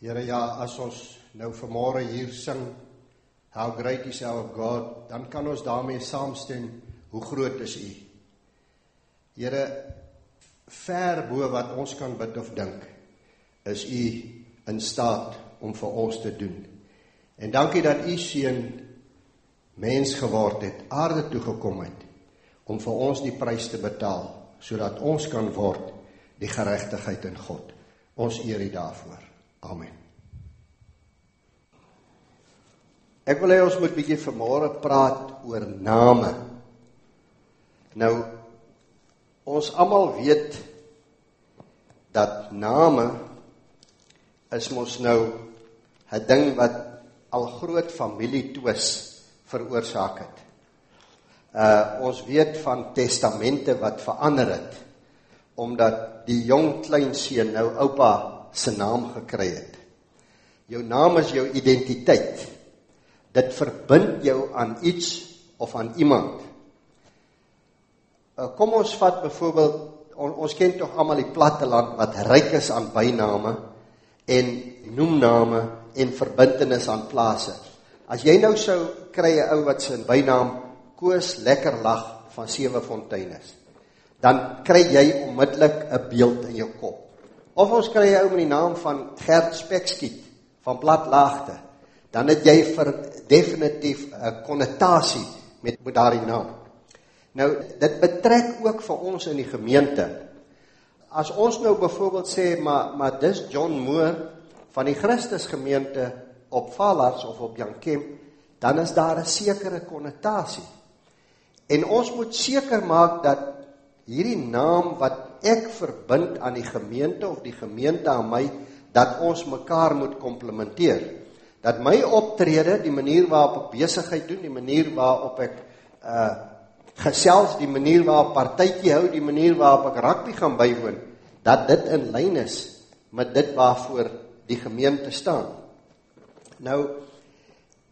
Here ja, as ons nou vanmôre hier sing How great is our God, dan kan ons daarmee saamstem hoe groot is U. Here ver bo wat ons kan bid of dink, is U in staat om vir ons te doen. En dankie dat U seun mens geword het, aarde toe gekom het om vir ons die prys te betaal sodat ons kan word die geregtigheid in God. Ons eer U daarvoor. Amen. Ek wil hê ons moet bietjie vanmôre praat oor name. Nou ons almal weet dat name is mos nou 'n ding wat al groot familie twis veroorsaak het. Uh ons weet van testamente wat verander het omdat die jong kleinseun nou oupa se naam gekry het. Jou naam is jou identiteit. Dit verbind jou aan iets of aan iemand. Uh, kom ons vat byvoorbeeld on, ons ken tog almal die platteland wat ryk is aan byname en noemname en verbintenis aan plase. As jy nou sou kry 'n ou wat se bynaam Koos lekker lag van Sewe Fonteine is, dan kry jy onmiddellik 'n beeld in jou kop. Of ons kry 'n ou met die naam van Gert Spekskiet van Platlaagte, dan het jy vir definitief 'n konnotasie met met daardie naam. Nou dit betrek ook vir ons in die gemeente. As ons nou byvoorbeeld sê maar maar dis John Moore van die Christusgemeente op Vallards of op Jankem, dan is daar 'n sekere konnotasie. En ons moet seker maak dat hierdie naam wat ek verbind aan die gemeente of die gemeente aan my dat ons mekaar moet komplementeer. Dat my optrede, die manier waarop ek besigheid doen, die manier waarop ek uh gesels, die manier waarop partytjie hou, die manier waarop ek rugby gaan bywoon, dat dit in lyn is met dit waarvoor die gemeente staan. Nou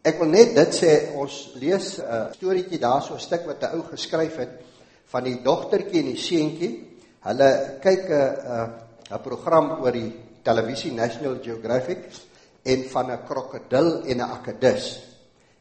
ek wil net dit sê, ons lees 'n uh, storieetjie daarso 'n stuk wat 'n ou geskryf het van die dogtertjie en die seentjie. Hulle kyk 'n 'n program oor die televisie National Geographic en van 'n krokodil en 'n akedus.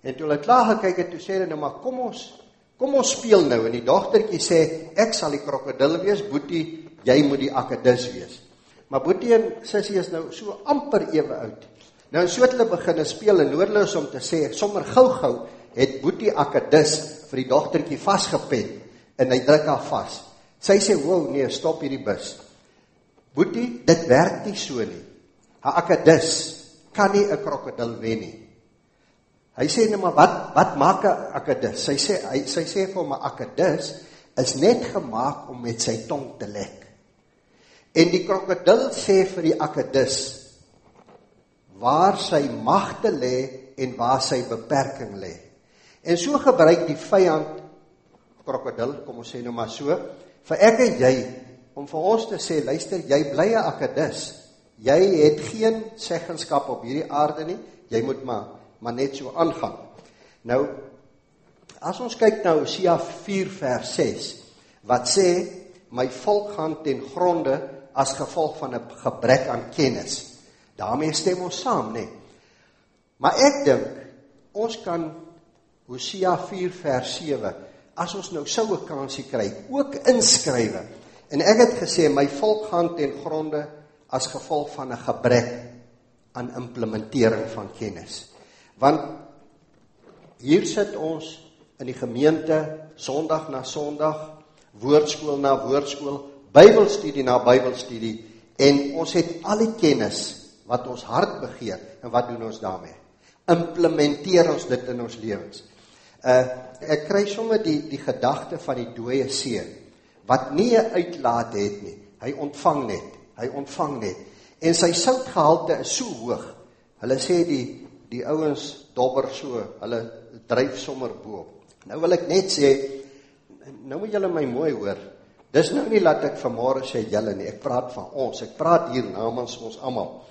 En toe hulle klaar gekyk het, toe sê hulle nou maar kom ons kom ons speel nou en die dogtertjie sê ek sal die krokodil wees, Boetie, jy moet die akedus wees. Maar Boetie en Sissie is nou so amper ewe oud. Nou so het hulle begin speel en noodloos om te sê sommer gou-gou het Boetie akedus vir die dogtertjie vasgepen en hy druk haar vas. Sy sê, "Wow, nee, stop hierdie bus." Boetie, dit werk nie so nie. 'n Akedus kan nie 'n krokodil wen nie. Hy sê net maar wat wat maak 'n akedus? Sy sê hy sy sê vir hom 'n akedus is net gemaak om met sy tong te lek. En die krokodil sê vir die akedus waar sy magte lê en waar sy beperking lê. En so gebruik die vyand krokodil, kom ons sê nou maar so, vir ek en jy om vir ons te sê, luister, jy bly 'n akedus. Jy het geen seggenskap op hierdie aarde nie. Jy moet maar maar net so aangaan. Nou as ons kyk na Hosea 4 vers 6 wat sê my volk gaan ten gronde as gevolg van 'n gebrek aan kennis. daarmee stem ons saam, nê. Maar ek dink ons kan Hosea 4 vers 7 as ons nou sou 'n kansie kry, ook inskrywe. En ek het gesê my volk gaan ten gronde as gevolg van 'n gebrek aan implementering van kennis. Want hier sit ons in die gemeente Sondag na Sondag, woordskool na woordskool, Bybelstudie na Bybelstudie en ons het al die kennis wat ons hart begeer en wat doen ons daarmee? Implementeer ons dit in ons lewens? Uh ek kry sommer die die gedagte van die dooie seun wat nie 'n uitlaat het nie. Hy ontvang net. Hy ontvang net. En sy soutgehalte is so hoog. Hulle sê die die ouens dobber so, hulle dryf sommer bo. Nou wil ek net sê nou moet julle my mooi hoor. Dis nou nie laat ek vanmôre sê julle nie. Ek praat van ons. Ek praat hier namens ons almal.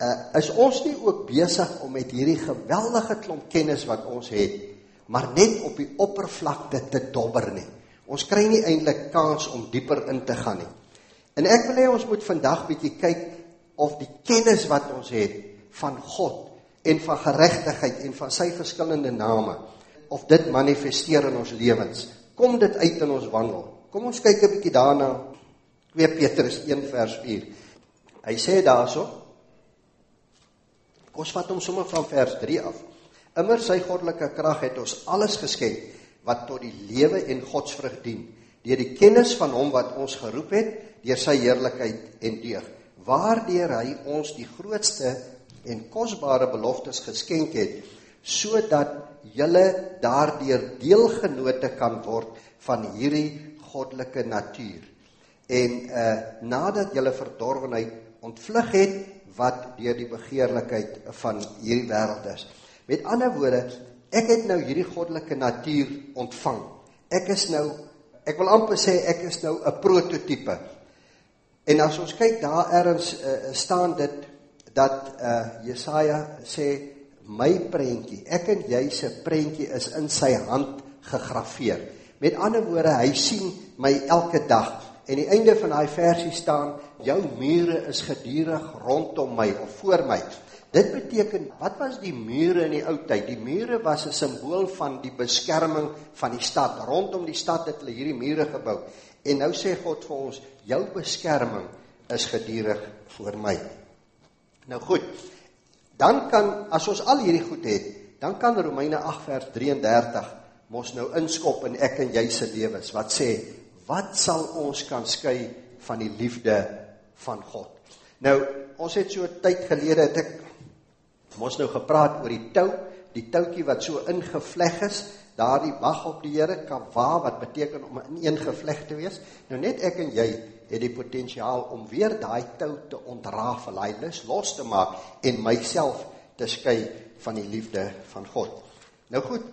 Uh is ons nie ook besig om met hierdie geweldige klomp kennis wat ons het maar net op die oppervlakte te dobber nie. Ons kry nie eintlik kans om dieper in te gaan nie. En ek wil hê ons moet vandag bietjie kyk of die kennis wat ons het van God en van geregtigheid en van sy verskillende name of dit manifesteer in ons lewens. Kom dit uit in ons wandel. Kom ons kyk 'n bietjie daarna 2 Petrus 1 vers 4. Hy sê daarso Kom ons vat hom sommer van vers 3 af. Immer sy goddelike krag het ons alles geskenk wat tot die lewe en godsvrug dien. Deur die kennis van hom wat ons geroep het deur sy heerlikheid en deug waardeur hy ons die grootste en kosbare beloftes geskenk het sodat julle daardeur deelgenote kan word van hierdie goddelike natuur. En uh nadat julle verdorwenheid ontvlug het wat deur die begeerlikheid van hierdie wêreld is met ander woorde ek het nou hierdie goddelike natuur ontvang ek is nou ek wil amper sê ek is nou 'n prototipe En as ons kyk daar ergens uh, staan dit dat uh Jesaja sê my prentjie, ek en jy se prentjie is in sy hand gegraveer. Met ander woorde, hy sien my elke dag. En die einde van daai versie staan jou mure is gedurig rondom my of voor my. Dit beteken wat was die mure in die ou tyd? Die mure was 'n simbool van die beskerming van die stad. Rondom die stad het hulle hierdie mure gebou. En nou sê God vir ons, jou beskerming is gedurig vir my. Nou goed. Dan kan as ons al hierdie goed het, dan kan Romeine 8 vers 33 mos nou inskop in ek en jy se lewens wat sê, wat sal ons kan skei van die liefde van God? Nou, ons het so tyd gelede het ek mos nou gepraat oor die tou, die toutjie wat so ingevleg is daardie wag op die Here kava wat beteken om in een gevleg te wees. Nou net ek en jy het die potensiaal om weer daai tou te ontrafel, hy lus los te maak en myself te skei van die liefde van God. Nou goed.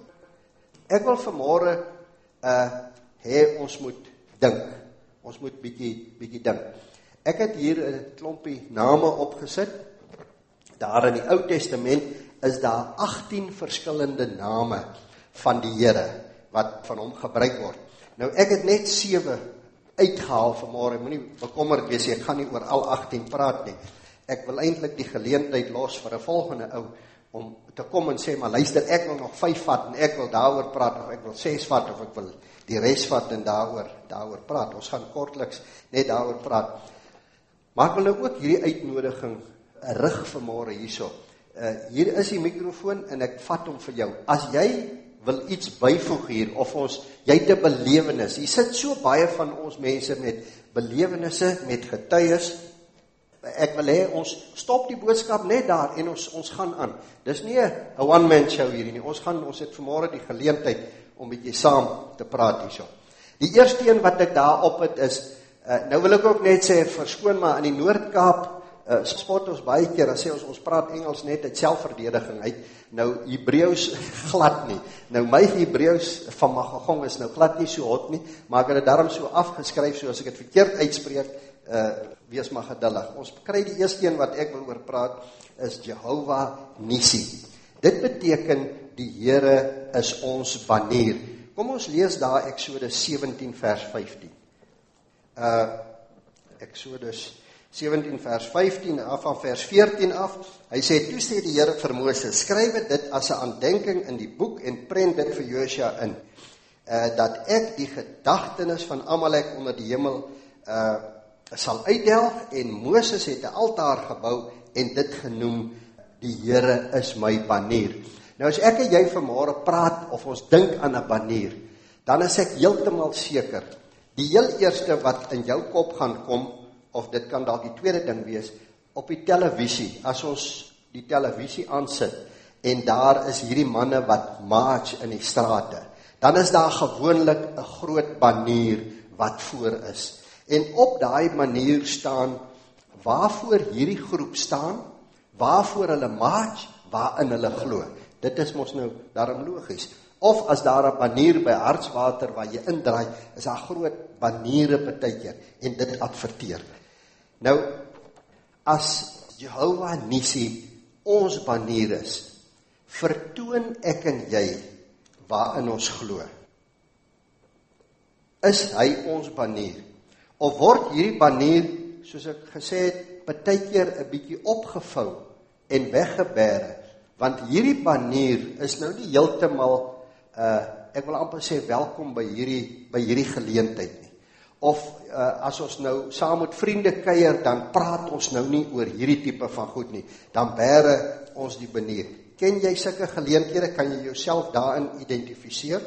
Ek wil vanmôre uh hê ons moet dink. Ons moet bietjie bietjie dink. Ek het hier 'n klompie name opgesit. Daar in die Ou Testament is daar 18 verskillende name van die Here wat van hom gebruik word. Nou ek het net 7 uitgehaal vanmôre. Moenie bekommerd wees ek gaan nie oor al 18 praat nie. Ek wil eintlik die geleentheid los vir 'n volgende ou om te kom en sê maar luister ek wil nog 5 vat en ek wil daaroor praat of ek wil 6 vat of ek wil die res vat en daaroor daaroor praat. Ons gaan kortliks net daaroor praat. Maar ek wil nou ook hierdie uitnodiging rig vanmôre hierso. Uh hier is die mikrofoon en ek vat hom vir jou. As jy wil iets byvoeg hier of ons jy het 'n belewenis. Hier sit so baie van ons mense met belewennisse, met getuies. Ek wil hê ons stop die boodskap net daar en ons ons gaan aan. Dis nie 'n one man show hierdie nie. Ons gaan ons het vanmôre die geleentheid om bietjie saam te praat hierso. Die eerste een wat ek daar op het is uh, nou wil ek ook net sê verskoon maar in die Noord-Kaap uh, spot ons baie keer as sê ons ons praat Engels net uit selfverdediging uit. Nou Hebreëus glad nie. Nou my Hebreëus van Magagong is nou glad nie so hot nie maar ek het dit daarom so afgeskryf so as ek dit verkeerd uitspreek uh wees maar geduldig. Ons kry die eerste een wat ek wil oor praat is Jehovah Nissi dit beteken die Here is ons banier. Kom ons lees daar Eksodus 17 vers 15 uh Eksodus 17 vers 15 af van vers 14 af. Hy sê toe sê die Here vir Moses: "Skryf dit as 'n aandenking in die boek en prent dit vir Josua in, uh dat ek die gedagtenis van Amalek onder die hemel uh sal uitdelg en Moses het 'n altaar gebou en dit genoem die Here is my banier." Nou as ek en jy vanmôre praat of ons dink aan 'n banier, dan is ek heeltemal seker die heel eerste wat in jou kop gaan kom of dit kan dalk die tweede ding wees op die televisie as ons die televisie aansit en daar is hierdie manne wat march in die strate dan is daar gewoonlik 'n groot banier wat voor is. En op daai manier staan waarvoor hierdie groep staan waarvoor hulle march waarin hulle glo. Dit is mos nou daarom logies. Of as daar 'n banier by hartswater waar jy indraai is daar groot baniere partykeer en dit adverteer Nou as Jehovah Nissi ons banier is, vertoon ek en jy waarin ons glo. Is hy ons banier? Of word hierdie banier soos ek gesê het baie keer 'n bietjie opgevou en weggebêre, want hierdie banier is nou nie heeltemal uh ek wil amper sê welkom by hierdie by hierdie geleentheid. Of uh, as ons nou saam met vriende kuier, dan praat ons nou nie oor hierdie tipe van goed nie. Dan bære ons die banier. Ken jy sulke geleenthede? Kan jy jouself daarin identifiseer?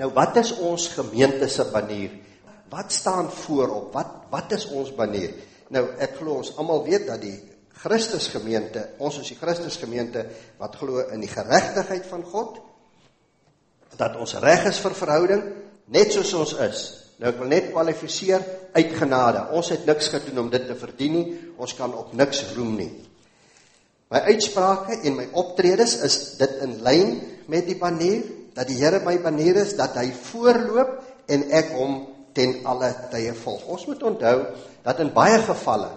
Nou wat is ons gemeente se banier? Wat staan voorop? Wat wat is ons banier? Nou ek glo ons almal weet dat die Christusgemeente, ons is die Christusgemeente wat glo in die geregtigheid van God dat ons reg is vir verhouding net soos ons is. Nou ek wil net kwalifiseer uit genade. Ons het niks gedoen om dit te verdien nie. Ons kan op niks roem nie. My uitsprake en my optredes is dit in lyn met die banier dat die Here my banier is, dat hy voorloop en ek hom ten alle tye volg. Ons moet onthou dat in baie gevalle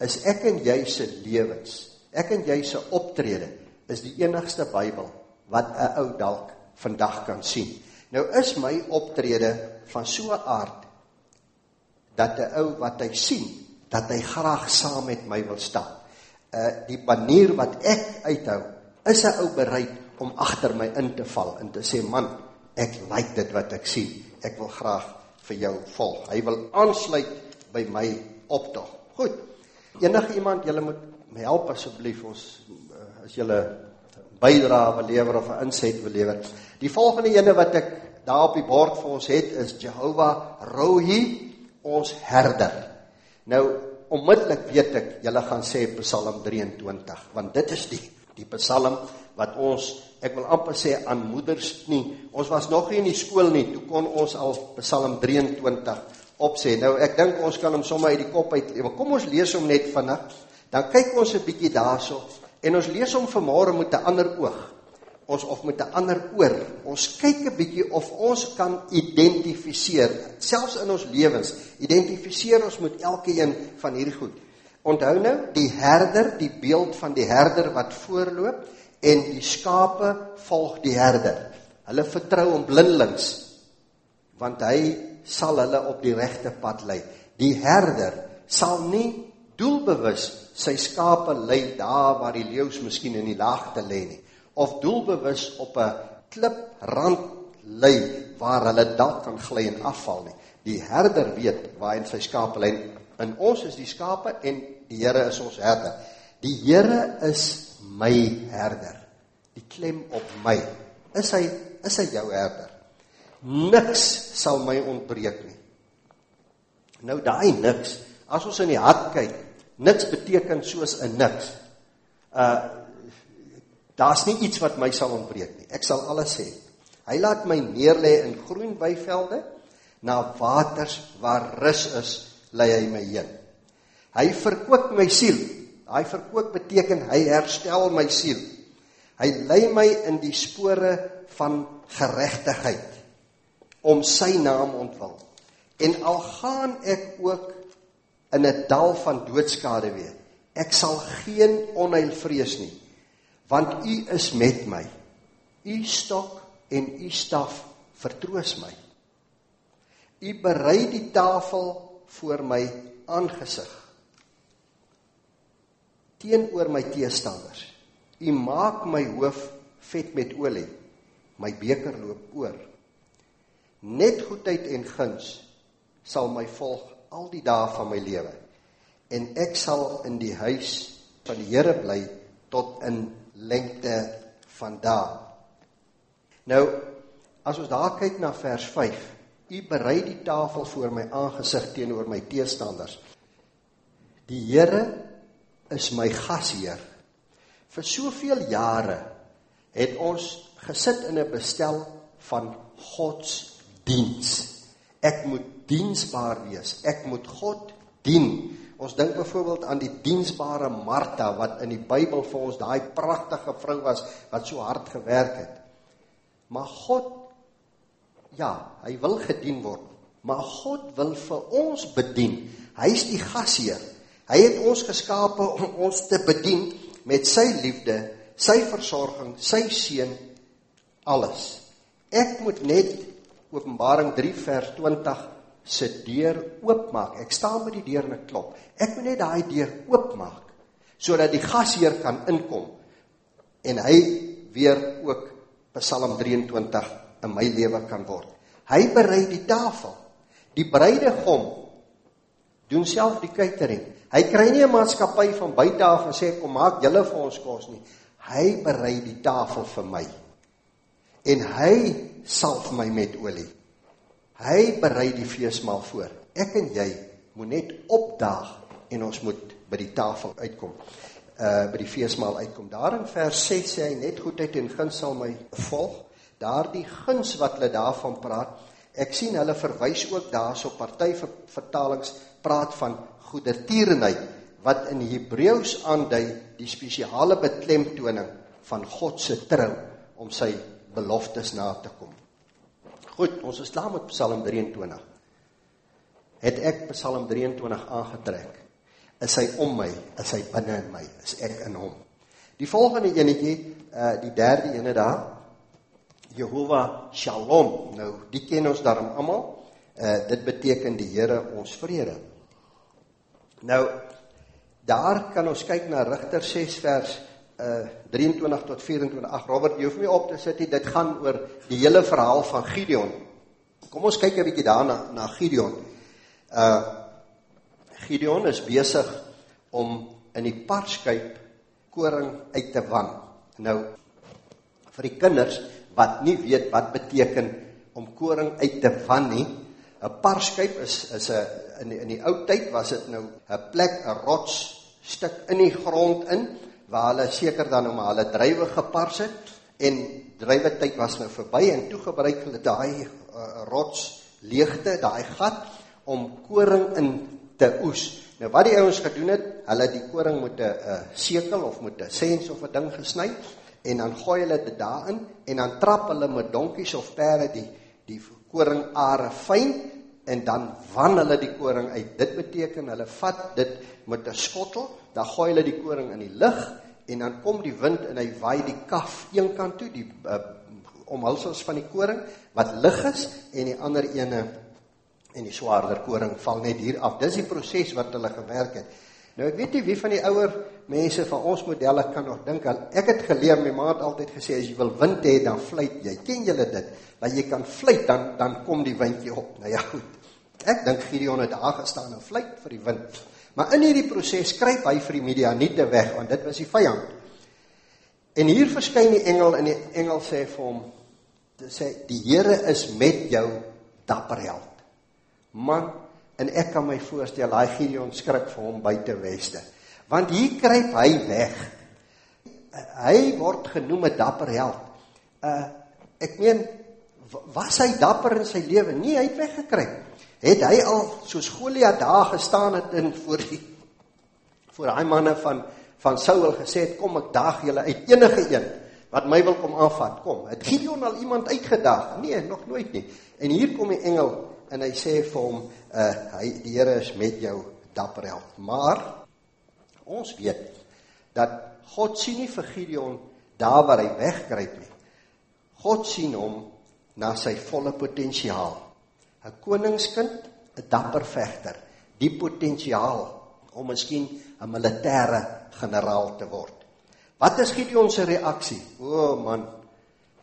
is ek en jy se lewens, ek en jy se optrede is die enigste Bybel wat 'n ou dalk vandag kan sien. Nou is my optrede van so 'n aard dat 'n ou wat hy sien, dat hy graag saam met my wil stap. Uh die banier wat ek uithou, is 'n ou bereid om agter my in te val en te sê man, ek like dit wat ek sien. Ek wil graag vir jou volg. Hy wil aansluit by my optog. Goed. Enige iemand, julle moet my help asseblief ons eh, as julle bydrae wil lewer of 'n inset wil lewer. Die volgende ene wat ek daar op die bord vir ons het is Jehovah Rohi, ons herder. Nou onmiddellik weet ek julle gaan sê Psalm 23 want dit is die die Psalm wat ons ek wil amper sê aan moeders nie. Ons was nog nie in die skool nie, toe kon ons al Psalm 23 opsê. Nou ek dink ons kan hom sommer uit die kop uit. Kom ons lees hom net vinnig. Dan kyk ons 'n bietjie daarso en ons lees hom vanmôre met 'n ander oog. Ons of met 'n ander oor. Ons kyk 'n bietjie of ons kan identifiseer, selfs in ons lewens, identifiseer ons met elkeen van hierdie goed. Onthou nou, die herder, die beeld van die herder wat voorloop, en die skape volg die herder. Hulle vertrou hom blindelings want hy sal hulle op die regte pad lei. Die herder sal nie doelbewus sy skape lei daar waar die leeu's miskien in die laagte lê nie of doelbewus op 'n kliprand lei waar hulle dalk kan gly en afval nie. Die herder weet waar hy sy skape lei. In ons is die skape en die Here is ons herder. Die Here is my herder. Die klem op my. Is hy is hy jou herder? Niks sal my ontbreek nie. Nou daai niks, as ons in die hart kyk, niks beteken soos 'n niks. Uh daar's nie iets wat my sal ontbreek nie. Ek sal alles hê. Hy laat my neerlê in groen weivelde, na waters waar rus is, lei hy my heen. Hy verkoop my siel Daai verkoop beteken hy herstel my siel. Hy lei my in die spore van geregtigheid om sy naam ontwil. En al gaan ek ook in 'n dal van doodskade wees, ek sal geen onheil vrees nie, want U is met my. U stok en U staf vertroos my. U berei die tafel voor my aangesig teenoor my teestanders. U maak my hoof vet met olie. My beker loop oor. Net goedheid en guns sal my volg al die dae van my lewe. En ek sal in die huis van die Here bly tot in lengte van dae. Nou as ons daar kyk na vers 5, u berei die tafel voor my aangesig teenoor my teestanders. Die Here is my gasheer. Vir soveel jare het ons gesit in 'n bestel van godsdiens. Ek moet diensbaar wees. Ek moet God dien. Ons dink byvoorbeeld aan die diensbare Martha wat in die Bybel vir ons daai pragtige vrou was wat so hard gewerk het. Maar God ja, hy wil gedien word, maar God wil vir ons bedien. Hy is die gasheer. Hy het ons geskape om ons te bedien met sy liefde, sy versorging, sy seën alles. Ek moet net Openbaring 3 vers 20 se deur oopmaak. Ek staan by die deur en ek klop. Ek moet net daai deur oopmaak sodat die gasheer kan inkom en hy weer ook Psalm 23 in my lewe kan word. Hy berei die tafel. Die bruidegom doen self die catering. Hy kry nie 'n maatskappy van buite af en sê kom maak julle vir ons kos nie. Hy berei die tafel vir my. En hy salf my met olie. Hy berei die feesmaal voor. Ek en jy moet net opdaag en ons moet by die tafel uitkom. Uh by die feesmaal uitkom. Daar in vers 6 sê hy net goedheid en guns sal my volg. Daardie guns wat hulle daarvan praat, ek sien hulle verwys ook daarso party vertalings praat van goedertierenheid wat in Hebreëus aandui die spesiale beklemtoning van God se trou om sy beloftes na te kom. Goed, ons is klaar met Psalm 23. Het ek Psalm 23 aangetrek? Is hy om my? Is hy binne in my? Is ek in hom? Die volgende enetjie, uh die derde ene daar, Jehovah Shalom. Nou, die ken ons daarom almal. Uh dit beteken die Here ons vrede. Nou daar kan ons kyk na Rigter 6 vers uh 23 tot 24. Ag Robert, jy hoef nie op te sit nie. Dit gaan oor die hele verhaal van Gideon. Kom ons kyk 'n bietjie daarna na Gideon. Uh Gideon is besig om in die parskyp koring uit te wan. Nou vir die kinders wat nie weet wat beteken om koring uit te wan nie, 'n parskyp is is 'n in die, in die ou tyd was dit nou 'n plek, 'n rots stuk in die grond in waar hulle seker dan om hulle druiwe gepars het en druiwe tyd was nou verby en toe gebruik hulle daai uh, rots leegte, daai gat om koring in te oes. Nou wat die ouens gedoen het, hulle die koring met 'n uh, sekel of met 'n sens of 'n ding gesny en dan gooi hulle dit daarin en dan trap hulle met donkies of perde die die koringare fyn en dan wan hulle die koring uit. Dit beteken hulle vat dit met 'n skottel, dan gooi hulle die koring in die lug en dan kom die wind en hy waai die kaf een kant toe, die uh, omhulsels van die koring wat lig is en die ander ene en die swaarder koring val net hier af. Dis die proses wat hulle gewerk het. Nou ek weet nie wie van die ouer mense van ons modelle kan nog dink al ek het geleer my ma het altyd gesê as jy wil wind hê dan fluit jy. Ken julle dit? Dat jy kan fluit dan dan kom die windjie op. Nou ja goed. Ek dink Gideon het daar gestaan en fluit vir die wind. Maar in hierdie proses skryp hy vir die Midianiete weg want dit was die vyand. En hier verskyn die engel en die engel sê vir hom sê die Here is met jou dapper held. Man En ek kan my voorstel, daai Gideon skrik vir hom buite weste. Want hier kruip hy weg. Hy word genoem 'n dapper held. Uh ek meen was hy dapper in sy lewe? Nee, hy het weggekruip. Het hy al soos Goliat daar gestaan het in voor die voor daai manne van van Saul gesê het kom ek daag julle uit enige een wat my wil kom aanvat. Kom. Het Gideon al iemand uitgedaag? Nee, nog nooit nie. En hier kom die engel en hy sê vir hom uh hy die Here is met jou dapper held. Maar ons weet dat God sien nie vir Gideon daar waar hy wegkruip nie. God sien hom na sy volle potensiaal. 'n Koningskind, 'n dapper vegter, die potensiaal om miskien 'n militêre generaal te word. Wat is Gideon se reaksie? O oh man,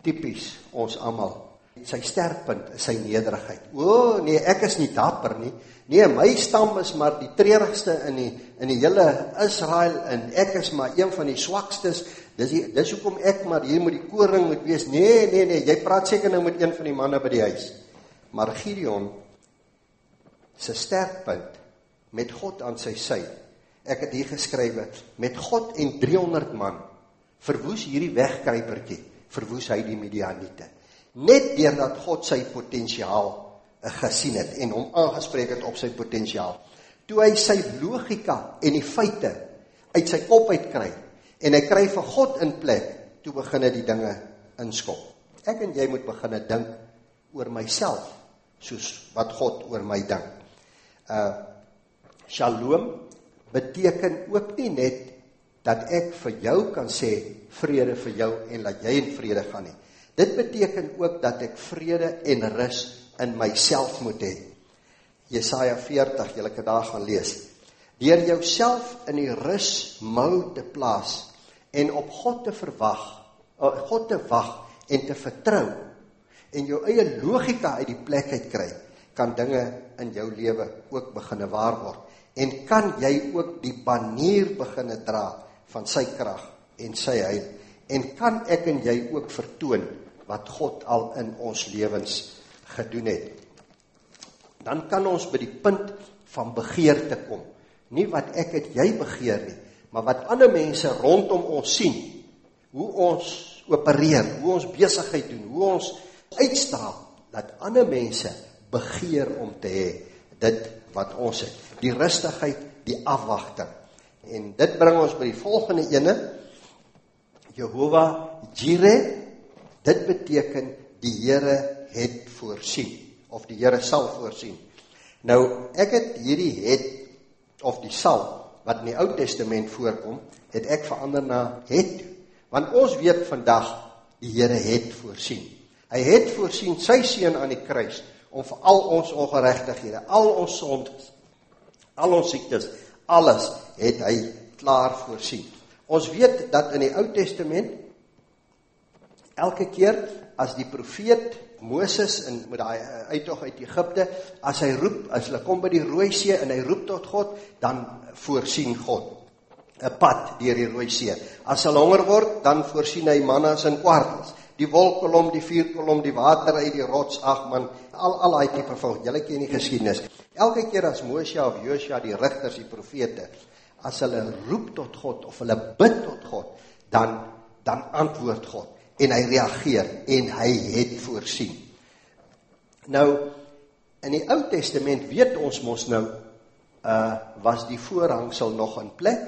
tipies ons almal sy sterkpunt is sy nederigheid. O nee, ek is nie dapper nie. Nee, my stam is maar die treurigste in die in die hele Israel en ek is maar een van die swakstes. Dis die, dis hoekom ek maar hier moet die koring moet wees. Nee, nee, nee, jy praat seker nou met een van die manne by die huis. Maar Gideon se sterkpunt met God aan sy sy. Ek het hier geskrywe met God en 300 man verwoes hierdie wegkruipertjie, verwoes hy die Midianiete net deurdat God sy potensiaal eh, gesien het en hom aangespreek het op sy potensiaal. Toe hy sy logika en die feite uit sy kop uit kry en hy kry vir God in plek, toe begin hy die dinge inskop. Ek en jy moet begin dink oor myself soos wat God oor my dink. Uh Shalom beteken ook nie net dat ek vir jou kan sê vrede vir jou en laat jy in vrede gaan nie. Dit beteken ook dat ek vrede en rus in myself moet hê. Jesaja 40, julle kan daar gaan lees. Deur jouself in die rusmou te plaas en op God te verwag, eh, God te wag en te vertrou en jou eie logika uit die plek uit kry, kan dinge in jou lewe ook beginne waar word en kan jy ook die banier beginne dra van sy krag en sy heil en kan ek en jy ook vertoon wat God al in ons lewens gedoen het. Dan kan ons by die punt van begeerte kom. Nie wat ek het jy begeer nie, maar wat ander mense rondom ons sien. Hoe ons opereer, hoe ons besigheid doen, hoe ons uitstraal dat ander mense begeer om te hê dit wat ons het. Die rustigheid, die afwagting. En dit bring ons by die volgende ene. Jehovah Jireh. Dit beteken die Here het voorsien of die Here sal voorsien. Nou, ek het hierdie het of die sal wat in die Ou Testament voorkom, het ek verander na het. Want ons weet vandag die Here het voorsien. Hy het voorsien sy seun aan die kruis om vir al ons ongeregtighede, al ons sondes, al ons siektes, alles het hy klaar voorsien. Ons weet dat in die Ou Testament elke keer as die profeet Moses in met daai eh, uittog uit Egipte, as hy roep, as hulle kom by die Rooi See en hy roep tot God, dan voorsien God 'n pad deur die Rooi See. As hulle honger word, dan voorsien hy mannas en kwartels die wolkkolom, die vuurkolom, die water uit die rots, ag man, al al daai tipe van julle ken die geskiedenis. Elke keer as Moshe of Josua die rigters, die profete, as hulle roep tot God of hulle bid tot God, dan dan antwoord God en hy reageer en hy het voorsien. Nou in die Ou Testament weet ons mos nou uh was die voorhangsel nog in plek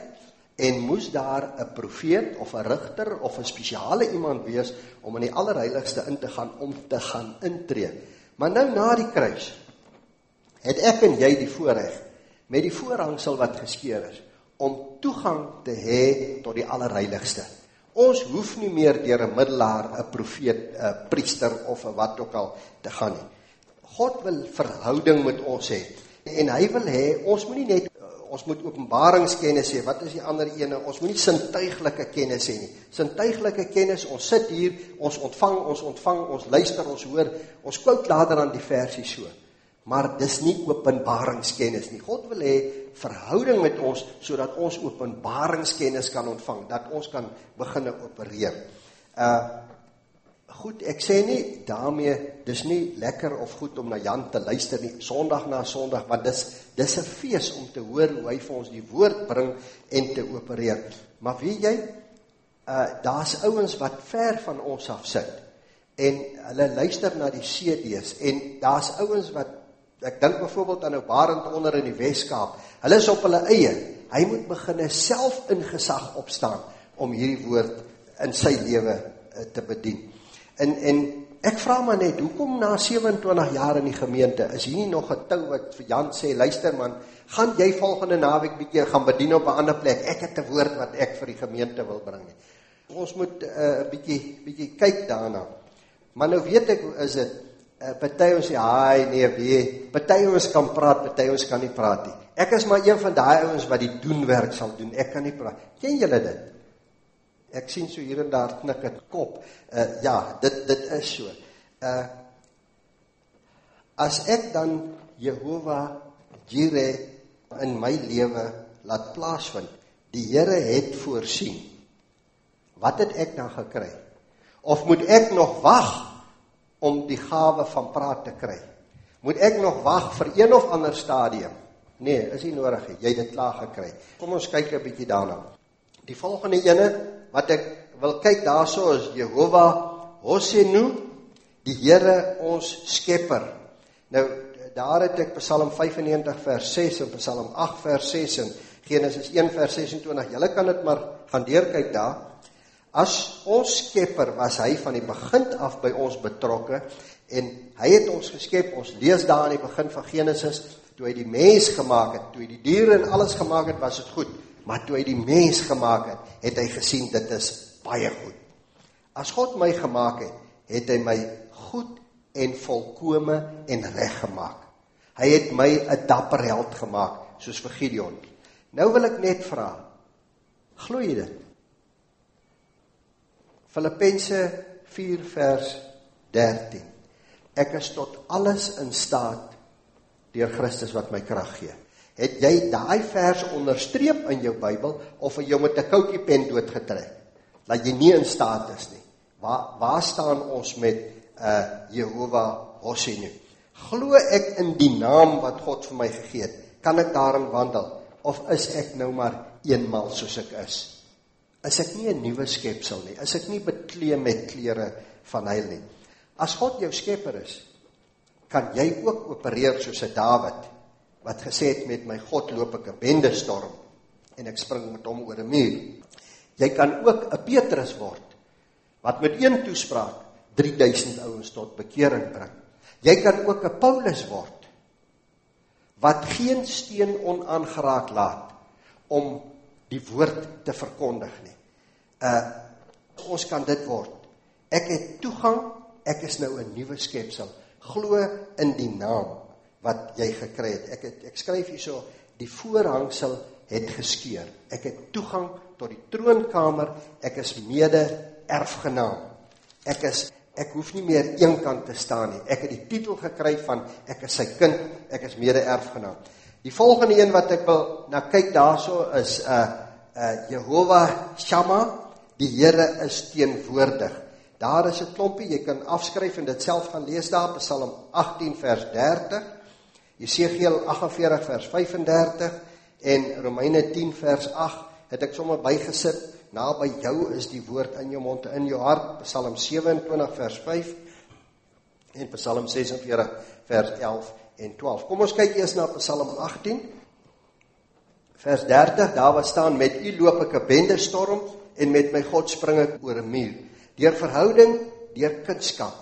en moes daar 'n profeet of 'n rigter of 'n spesiale iemand wees om in die allerheiligste in te gaan om te gaan intree. Maar nou na die kruis het ek en jy die voorreg met die voorhangsel wat geskeur is om toegang te hê tot die allerheiligste. Ons hoef nie meer deur 'n middelaar, 'n profeet, 'n priester of 'n wat ook al te gaan nie. God wil verhouding met ons hê en hy wil hê ons moet nie net ons moet openbaringskennis hê. Wat is die ander ene? Ons moet nie sintuiglike kennis hê nie. Sintuiglike kennis, ons sit hier, ons ontvang, ons ontvang, ons luister, ons hoor, ons quote later aan die versie so. Maar dis nie openbaringskennis nie. God wil hê verhouding met ons sodat ons openbaringskennis kan ontvang, dat ons kan begin opereer. Uh goed, ek sê nie daarmee dis nie lekker of goed om na Jan te luister nie Sondag na Sondag want dis dis 'n fees om te hoor hoe hy vir ons die woord bring en te opereer. Maar weet jy, uh daar's ouens wat ver van ons af sit en hulle luister na die CD's en daar's ouens wat ek dink byvoorbeeld aan 'n Barend onder in die Wes-Kaap. Hulle is op hulle eie. Hy moet begine self in gesag opstaan om hierdie woord in sy lewe uh, te bedien. En en ek vra maar net, hoekom na 27 jaar in die gemeente is hier nie nog 'n tou wat vir Jan sê, luister man, gaan jy volgende naweek bietjie gaan bedien op 'n ander plek? Ek het 'n woord wat ek vir die gemeente wil bring. Ons moet 'n uh, bietjie bietjie kyk daarna. Maar nou weet ek is dit? Uh, party ons sê, "Haai, nee, wie? Party ons kan praat, party ons kan nie praat nie." Ek is maar een van daai ouens wat die doenwerk sal doen. Ek kan nie praat. Ken julle dit? Ek sien so hier en daar knik dit kop. Uh ja, dit dit is so. Uh as ek dan Jehovah Jireh in my lewe laat plaasvind, die Here het voorsien. Wat het ek dan gekry? Of moet ek nog wag om die gawe van praat te kry? Moet ek nog wag vir een of ander stadium? Nee, is nie nodig nie. Jy het dit klaar gekry. Kom ons kyk 'n bietjie daarna. Die volgende ene wat ek wil kyk daarso is Jehovah Hosenu, die Here ons Skepper. Nou daar het ek Psalm 95 vers 6 en Psalm 8 vers 6 en Genesis 1 vers 26. Julle kan dit maar gaan deurkyk daar. As ons Skepper was hy van die begin af by ons betrokke en hy het ons geskep. Ons lees daar aan die begin van Genesis toe hy die mens gemaak het, toe hy die diere en alles gemaak het, was dit goed. Maar toe hy die mens gemaak het, het hy gesien dit is baie goed. As God my gemaak het, het hy my goed en volkome en reg gemaak. Hy het my 'n dapper held gemaak, soos vir Gideon. Nou wil ek net vra, glo jy dit? Filippense 4 vers 13. Ek is tot alles in staat deur Christus wat my krag gee. Het jy daai vers onderstreep in jou Bybel of het jy met 'n koutjie pen doodgetrek? Dat jy nie in staat is nie. Waar waar staan ons met uh Jehovah Hossenu? Glo ek in die naam wat God vir my gegee het? Kan ek daarin wandel of is ek nou maar eenmal soos ek is? Is ek nie 'n nuwe skepsel nie? Is ek nie bekleed met klere van heil nie? As God jou skepper is, kan jy ook opereer soos 'n Dawid wat gesê het met my God loop ek 'n bende storm en ek spring met hom oor 'n muur. Jy kan ook 'n Petrus word wat met een toespraak 3000 ouens tot bekering bring. Jy kan ook 'n Paulus word wat geen steen onaangeraak laat om die woord te verkondig nie. Uh ons kan dit word. Ek het toegang, ek is nou 'n nuwe skepsel glo in die naam wat jy gekry het. Ek het ek skryf hierso die voorhangsel het geskeur. Ek het toegang tot die troonkamer. Ek is mede erfgenaam. Ek is ek hoef nie meer eenkant te staan nie. Ek het die titel gekry van ek is sy kind. Ek is mede erfgenaam. Die volgende een wat ek wil na kyk daarso is 'n uh, uh Jehovah Shammah. Die Here is teenwoordig. Daar is 'n klompie, jy kan afskryf en dit self gaan lees daar, Psalm 18 vers 30, Jesegiel 48 vers 35 en Romeine 10 vers 8 het ek sommer bygesit. Naby jou is die woord in jou mond en in jou hart, Psalm 27 vers 5 en Psalm 46 vers 11 en 12. Kom ons kyk eers na Psalm 18 vers 30. Daar wat staan met u loop ek 'n bende storm en met my God spring ek oor 'n muur deur verhouding, deur kunskap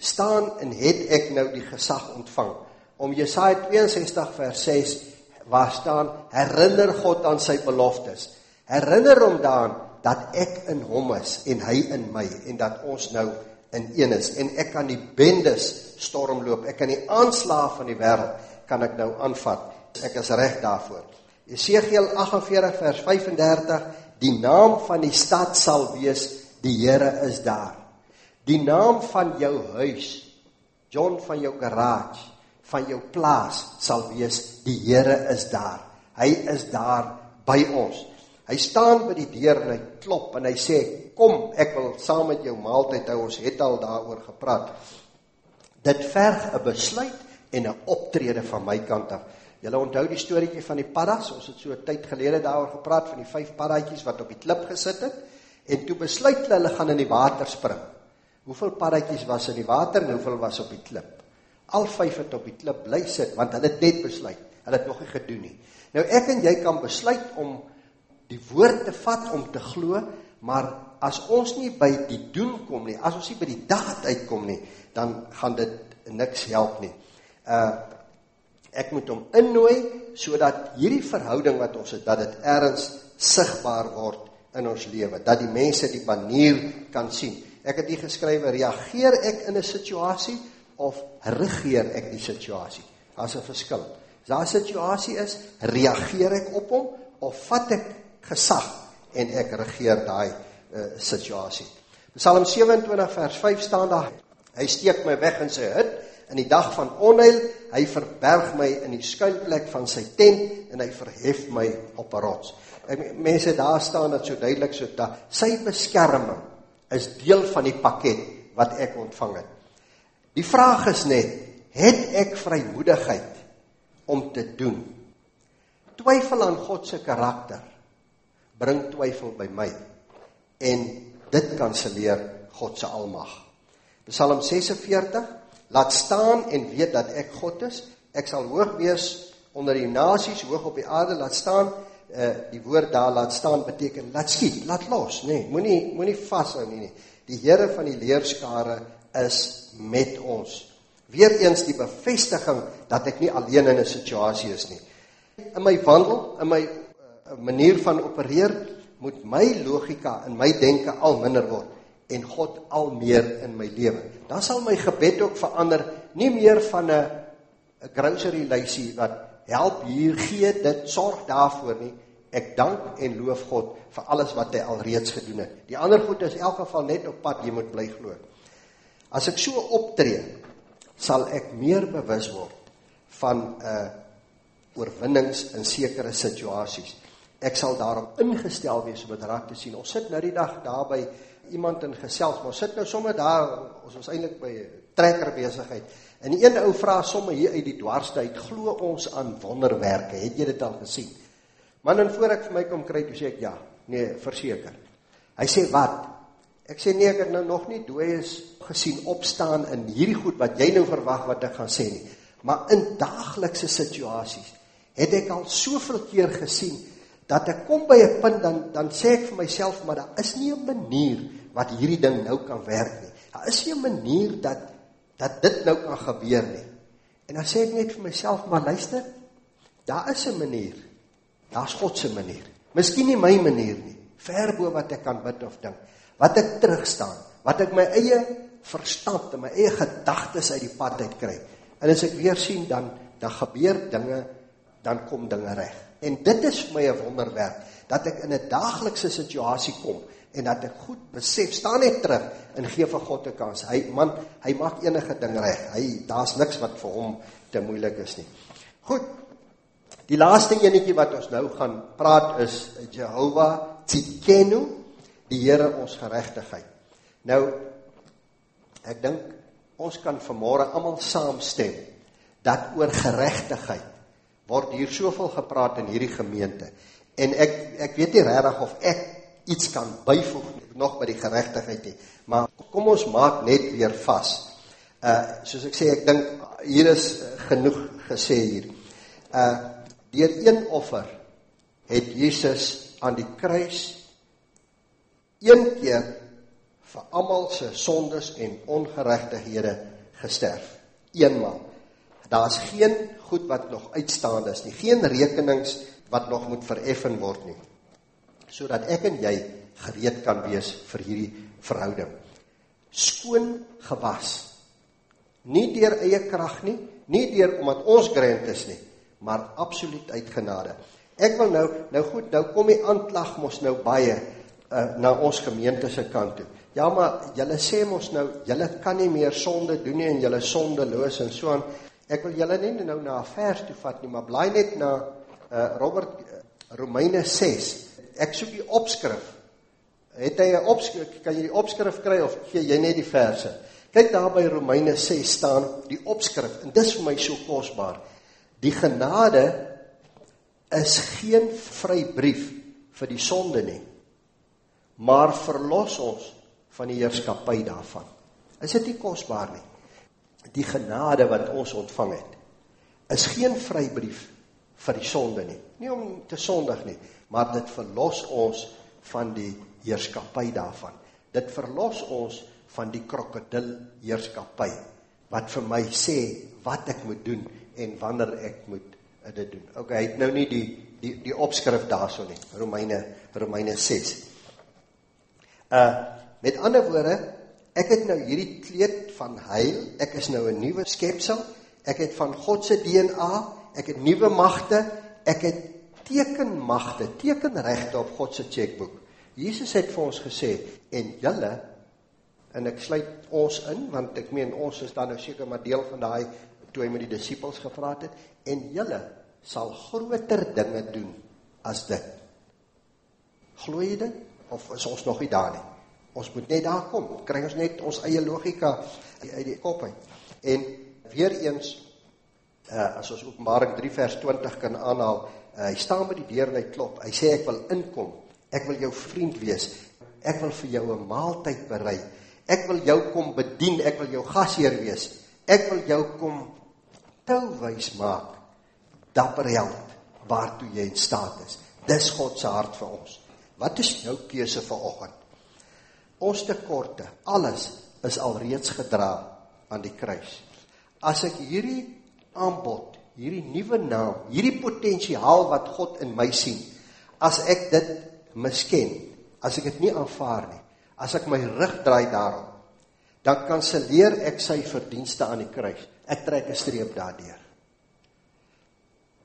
staan en het ek nou die gesag ontvang om Jesaja 62 vers 6 waar staan herinner God aan sy beloftes. Herinner hom daaraan dat ek in hom is en hy in my en dat ons nou in een is. En ek kan die bendes stormloop. Ek kan die aanslae van die wêreld kan ek nou aanvat. Ek is reg daarvoor. Jesegiel 48 vers 35 die naam van die stad sal wees Die Here is daar. Die naam van jou huis, John van jou garage, van jou plaas sal wees die Here is daar. Hy is daar by ons. Hy staan by die deur en hy klop en hy sê kom ek wil saam met jou maaltyd hou ons het al daaroor gepraat. Dit verg 'n besluit en 'n optrede van my kant af. Julle onthou die storieetjie van die paddas, ons het so 'n tyd gelede daaroor gepraat van die vyf paddatjies wat op die klip gesit het. En toe besluit hulle hulle gaan in die water spring. Hoeveel paddatjies was in die water en hoeveel was op die klip? Al vyf het op die klip bly sit want hulle het net besluit. Hulle het nog nie gedoen nie. Nou ek en jy kan besluit om die woord te vat om te glo, maar as ons nie by die doen kom nie, as ons nie by die daad uitkom nie, dan gaan dit niks help nie. Uh ek moet hom innooi sodat hierdie verhouding wat ons het dat dit ergens sigbaar word in ons lewe, dat die mense die manier kan sien. Ek het hier geskrywe, reageer ek in 'n situasie of regeer ek die situasie? Daar's 'n verskil. As daar 'n situasie is, reageer ek op hom of vat ek gesag en ek regeer daai uh, situasie. Psalm 27 vers 5 staan daar: Hy steek my weg in sy hut in die dag van onheil, hy verberg my in die skuilplek van sy tent en hy verhef my op 'n rots mense daar staan dit so duidelik so dat sy beskerming is deel van die pakket wat ek ontvang het. Die vraag is net, het ek vrymoedigheid om te doen? Twyfel aan God se karakter bring twyfel by my en dit kanselleer God se almag. Psalm 46 Laat staan en weet dat ek God is. Ek sal hoog wees onder die nasies, hoog op die aarde laat staan uh, die woord daar laat staan beteken laat skiet, laat los, nê. Nee, moenie moenie vashou nie nie. Die Here van die leerskare is met ons. Weereens die bevestiging dat ek nie alleen in 'n situasie is nie. In my wandel, in my uh, manier van opereer, moet my logika en my denke al minder word en God al meer in my lewe. Dan sal my gebed ook verander, nie meer van 'n 'n grocery lysie wat help hier gee dit sorg daarvoor nie. Ek dank en loof God vir alles wat hy alreeds gedoen het. Die ander goed is in elk geval net op pad, jy moet bly glo. As ek so optree, sal ek meer bewus word van 'n uh, oorwinnings in sekere situasies. Ek sal daarop ingestel wees om dit raak te sien. Ons sit nou die dag daar by iemand in gesels, maar ons sit nou sommer daar, ons is eintlik by trekker besigheid. En een ou vra sommer hier uit die dwarste uit, glo ons aan wonderwerke. Het jy dit al gesien? Man en voor ek vir my kom kry, toe sê ek ja. Nee, verseker. Hy sê wat? Ek sê nee, ek het nou nog nie dooies gesien opstaan in hierdie goed wat jy nou verwag wat ek gaan sê nie. Maar in daaglikse situasies het ek al soveel keer gesien dat ek kom by 'n punt dan dan sê ek vir myself maar daar is nie 'n manier wat hierdie ding nou kan werk nie. Daar is nie 'n manier dat dat dit nou kan gebeur nie. En dan sê ek net vir myself maar luister, daar is 'n manier. Daar's God se manier. Miskien nie my manier nie, ver bo wat ek kan bid of dink. Wat ek terugstaan, wat ek my eie verstand en my eie gedagtes uit die pad uit kry. En as ek weer sien dan dan gebeur dinge, dan kom dinge reg. En dit is vir my 'n wonderwerk dat ek in 'n daaglikse situasie kom en dat ek goed besef, staan net terug en gee vir God 'n kans. Hy man, hy maak enige ding reg. Hy daar's niks wat vir hom te moeilik is nie. Goed. Die laaste enetjie wat ons nou gaan praat is Jehovah Tsidkenu, die Here ons geregtigheid. Nou ek dink ons kan vanmôre almal saamstem dat oor geregtigheid word hier soveel gepraat in hierdie gemeente. En ek ek weet nie regtig of ek iets kan byvoeg nog by die geregtigheid nie, maar kom ons maak net weer vas. Uh soos ek sê, ek dink hier is genoeg gesê hier. Uh deur een offer het Jesus aan die kruis een keer vir almal se sondes en ongeregtighede gesterf. Eenmaal. Daar's geen goed wat nog uitstaande is nie. Geen rekenings wat nog moet vereffen word nie. Sodat ek en jy gereed kan wees vir hierdie verhouding. Skoon gewas. Nie deur eie krag nie, nie deur omdat ons grond is nie, maar absoluut uit genade. Ek wil nou nou goed, nou kom die aanklag mos nou baie uh, na ons gemeente se kant toe. Ja, maar julle sê mos nou, julle kan nie meer sonde doen nie en julle sondeloos en so aan. Ek wil julle net nou na 'n vers toe vat nie, maar bly net na uh Robert uh, Romeine 6. Ek soek die opskrif. Het hy 'n opskrif? Kan jy die opskrif kry of gee jy net die verse? Kyk daar by Romeine 6 staan die opskrif en dis vir my so kosbaar. Die genade is geen vrybrief vir die sonde nie, maar verlos ons van die heerskappy daarvan. Is dit nie kosbaar nie? die genade wat ons ontvang het, is geen vrybrief vir die sonde nie. Nie om te sondig nie, maar dit verlos ons van die heerskappy daarvan. Dit verlos ons van die krokodil heerskappy wat vir my sê wat ek moet doen en wanneer ek moet eh, dit doen. OK, hy het nou nie die die die opskrif daarso nie. Romeine Romeine 6. Uh met ander woorde, ek het nou hierdie kleed van heil, ek is nou 'n nuwe skepsel, ek het van God se DNA, ek het nuwe magte, ek het tekenmagte, tekenregte op God se chequeboek. Jesus het vir ons gesê en julle en ek sluit ons in want ek meen ons is dan nou seker maar deel van daai toe hy met die disippels gevra het en julle sal groter dinge doen as dit. Glo jy dit of is ons nog nie daar nie? Ons moet net daar kom. Kry ons net ons eie logika uit die kop uit. En weer eens uh, as ons Openbaring 3 vers 20 kan aanhaal, uh, hy staan by die deur en hy klop. Hy sê ek wil inkom. Ek wil jou vriend wees. Ek wil vir jou 'n maaltyd berei. Ek wil jou kom bedien. Ek wil jou gasheer wees. Ek wil jou kom touwys maak. Dapper held waartoe jy in staat is. Dis God se hart vir ons. Wat is jou keuse vir oggend? ons tekorte, alles is alreeds gedra aan die kruis. As ek hierdie aanbod, hierdie nuwe naam, hierdie potensiaal wat God in my sien, as ek dit misken, as ek dit nie aanvaar nie, as ek my rug draai daarop, dan kanselleer ek sy verdienste aan die kruis. Ek trek 'n streep daardeur.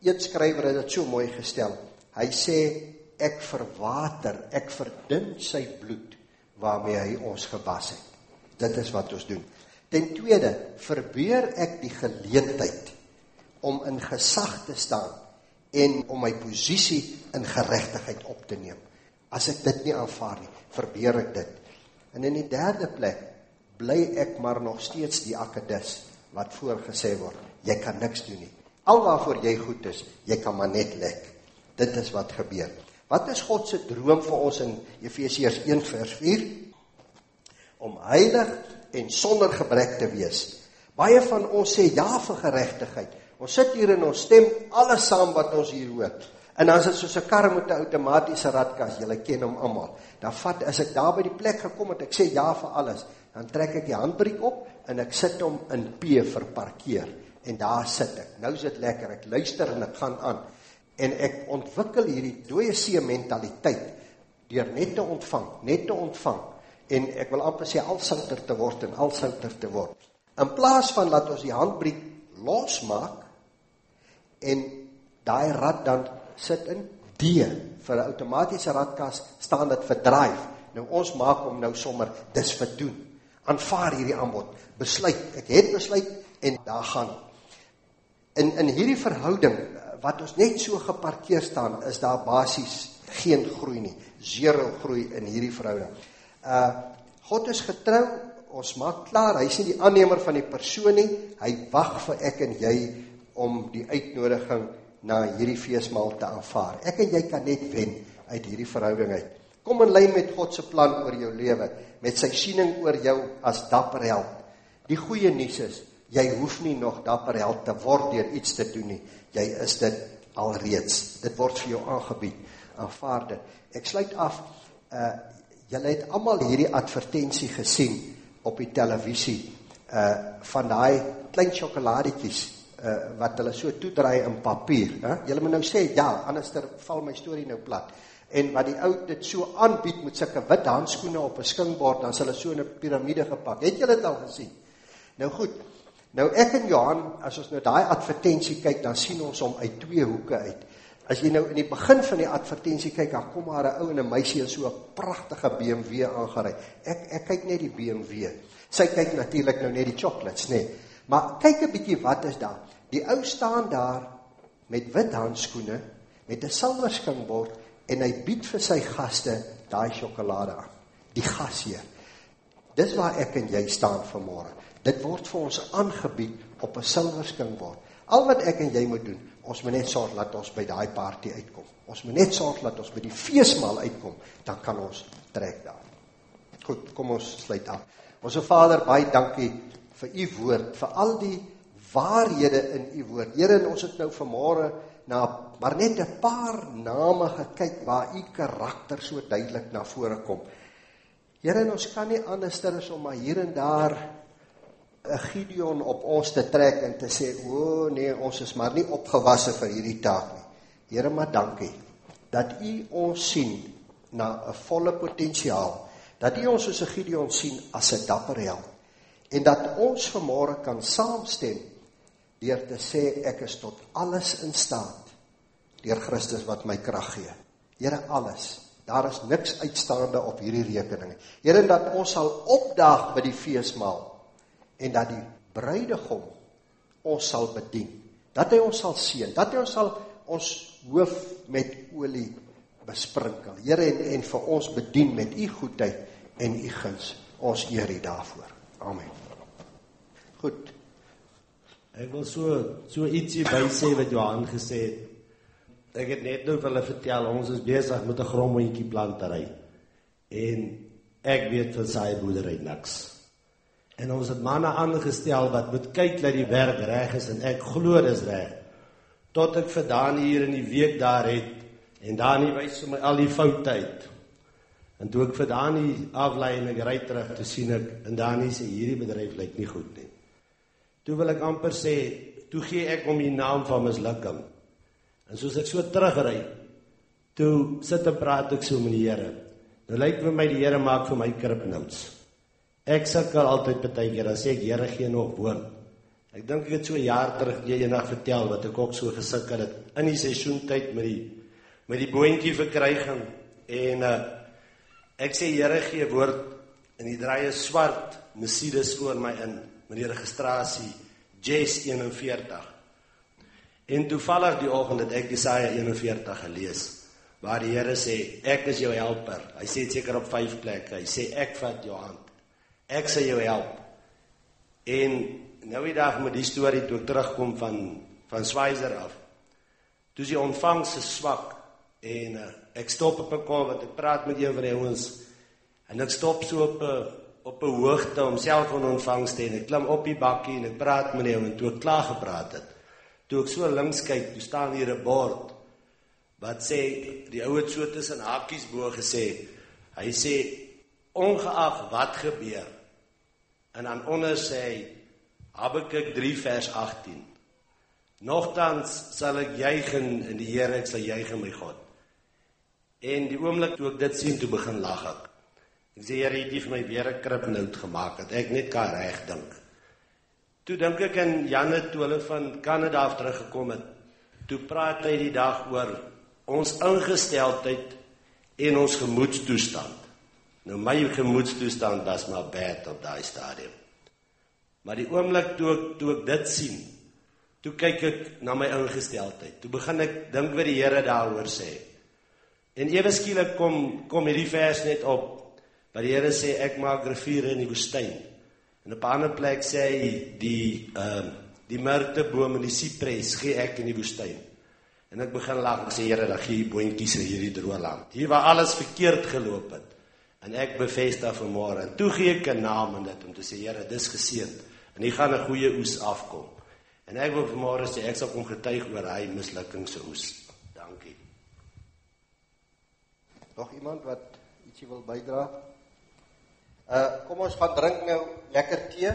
een skrywer het dit so mooi gestel. Hy sê ek verwater, ek verdun sy bloed waarmee hy ons gewas het. Dit is wat ons doen. Ten tweede, verbeur ek die geleentheid om in gesag te staan en om my posisie in geregtigheid op te neem. As ek dit nie aanvaar nie, verbeur ek dit. En in die derde plek bly ek maar nog steeds die akkedis wat voorgesê word. Jy kan niks doen nie. Alwaarvoor jy goed is, jy kan maar net lek. Dit is wat gebeur. Wat is God se droom vir ons in Efesiërs 1 vers 4? Om heilig en sonder gebrek te wees. Baie van ons sê ja vir geregtigheid. Ons sit hier en ons stem alles saam wat ons hier hoor. En dan is dit soos 'n kar met 'n outomatiese radkas. Jy ken hom almal. Dan vat as ek daar by die plek gekom het, ek sê ja vir alles, dan trek ek die handbriek op en ek sit hom in P vir parkeer en daar sit ek. Nou is dit lekker. Ek luister en ek gaan aan. En ek ontwikkel hierdie dooie see mentaliteit deur net te ontvang, net te ontvang en ek wil amper sê alsouter te word en alsouter te word. In plaas van dat ons die handbriek losmaak en daai rad dan sit in D vir 'n outomatiese radkas staan dit vir drive. Nou ons maak hom nou sommer dis vir doen. Aanvaar hierdie aanbod. Besluit, ek het besluit en daar gaan in in hierdie verhouding wat ons net so geparkeer staan, is daar basies geen groei nie. Zero groei in hierdie verhouding. Uh God is getrou. Ons maak klaar. Hy is nie die aannemer van die persoon nie. Hy wag vir ek en jy om die uitnodiging na hierdie feesmaal te aanvaar. Ek en jy kan net wen uit hierdie verhouding uit. Kom in lyn met God se plan oor jou lewe, met sy siening oor jou as dapper held. Die goeie nuus is, jy hoef nie nog dapper held te word deur iets te doen nie. Jy is dit alreeds. Dit word vir jou aangebied. Aanvaar dit. Ek sluit af. Uh julle het almal hierdie advertensie gesien op die televisie uh van daai klein sjokoladetjies uh wat hulle so toedraai in papier, hè? Julle moet nou sê ja, anderster val my storie nou plat. En wat die ou dit so aanbied met sulke wit handskoene op 'n skingbord, dan is hulle so in 'n piramide gepak. Het julle dit al gesien? Nou goed, Nou ek en Johan, as ons nou daai advertensie kyk, dan sien ons hom uit twee hoeke uit. As jy nou in die begin van die advertensie kyk, dan kom maar 'n ou en 'n meisie in so 'n pragtige BMW aangery. Ek ek kyk net die BMW. Sy kyk natuurlik nou net die chocolates, nê. Nee. Maar kyk 'n bietjie wat is daar. Die ou staan daar met wit handskoene, met 'n silwer skingbord en hy bied vir sy gaste daai sjokolade aan. Die gasheer. Dis waar ek en jy staan vanmôre. Dit word vir ons aangebied op 'n silwerskinkbord. Al wat ek en jy moet doen, ons moet net sorg dat ons by daai party uitkom. Ons moet net sorg dat ons by die feesmaal uitkom, dan kan ons trek daar. Goed, kom ons sluit af. Ons Vader, baie dankie vir u woord, vir al die waarhede in u woord. Here, ons het nou vanmôre na maar net 'n paar name gekyk waar u karakter so duidelik na vore kom. Here, ons kan nie anders as om maar hier en daar 'n Gideon op ons te trek en te sê, "O oh, nee, ons is maar nie opgewasse vir hierdie taak nie." Here, maar dankie dat U ons sien na 'n volle potensiaal. Dat U ons soos 'n Gideon sien as 'n dapper held en dat ons vanmôre kan saamstem deur te sê ek is tot alles in staat deur Christus wat my krag gee. Here alles. Daar is niks uitstaande op hierdie rekening nie. Here dat ons sal opdaag by die feesmaal en dat die bruidegom ons sal bedien. Dat hy ons sal seën, dat hy ons sal ons hoof met olie besprinkel. Here en, en vir ons bedien met u goedheid en u guns. Ons eer u daarvoor. Amen. Goed. Ek wil so so ietsie by sê wat Johan gesê het. Ek het net nou vir hulle vertel ons is besig met 'n grommetjie plantery. En ek weet van sy boerdery niks. En ons het manne aangestel wat moet kyk dat die werk reg is en ek glo dis reg. Tot ek vir Dani hier in die week daar het en Dani wys vir my al die foute uit. En toe ek vir Dani aflei en ek ry terug te sien ek en Dani sê hierdie bedryf lyk nie goed nie. Toe wil ek amper sê, toe gee ek hom die naam van mislukking. En soos ek so terugry, toe sit en praat ek so met die Here. Nou lyk vir my die Here maak vir my krip notes. Ek sukkel altyd baie keer as ek Here gee nog woord. Ek dink ek het so 'n jaar terug eendag vertel wat ek ook so gesukkel het in die seisoentyd met die met die boontjie verkryging en uh, ek sê Here gee woord en die draai is swart Mercedes voor my in met die registrasie J41. En toevallig die oggend het ek Jesaja 41 gelees waar die Here sê ek is jou helper. Hy sê seker op 5 plekke. Hy sê ek vat jou hand. Ek sal jou help. En nou die dag met die storie toe ek terugkom van van Swyzer af. Toe sy ontvangs se swak en uh, ek stop op 'n kol wat ek praat met een van die ouens en ek stop so op 'n op 'n hoogte om self van ontvangs te en ek klim op die bakkie en ek praat met hom en toe ek klaar gepraat het. Toe ek so links kyk, toe staan hier 'n bord wat sê die ou het so tussen hakies bo gesê. Hy sê ongeag wat gebeur. En dan onder sê hy Habakuk 3 vers 18. Nogtans sal ek juig in die Here, ek sal juig in my God. En die oomblik toe ek dit sien, toe begin lag ek. Ek sê Here, jy het vir my weer 'n kripnout gemaak dat ek net kan reg dink. Toe dink ek aan Janne toe hulle van Kanada af teruggekom het. Toe praat hy die dag oor ons ingesteldheid en ons gemoedstoestand. Nou my gemoedstoestand was maar bad op daai stadium. Maar die oomblik toe ek toe ek dit sien, toe kyk ek na my ingesteldheid. Toe begin ek dink wat die Here daaroor sê. En ewe skielik kom kom hierdie vers net op. Wat die Here sê ek maak riviere in die woestyn. En op 'n ander plek sê hy die ehm uh, die myrteboom en die sipres gee ek in die woestyn. En ek begin lag en sê Here, dan gee jy boontjies in hierdie droë land. Hier waar alles verkeerd geloop het. En ek bevestig vanmôre. En toe gee ek 'n naam aan dit om te sê Here, dis geseënd en hy gaan 'n goeie oes afkom. En ek wil vanmôre sê ek sal kom getuig oor hy mislukking se oes. Dankie. Nog iemand wat ietsie wil bydra? Uh kom ons gaan drink nou lekker tee.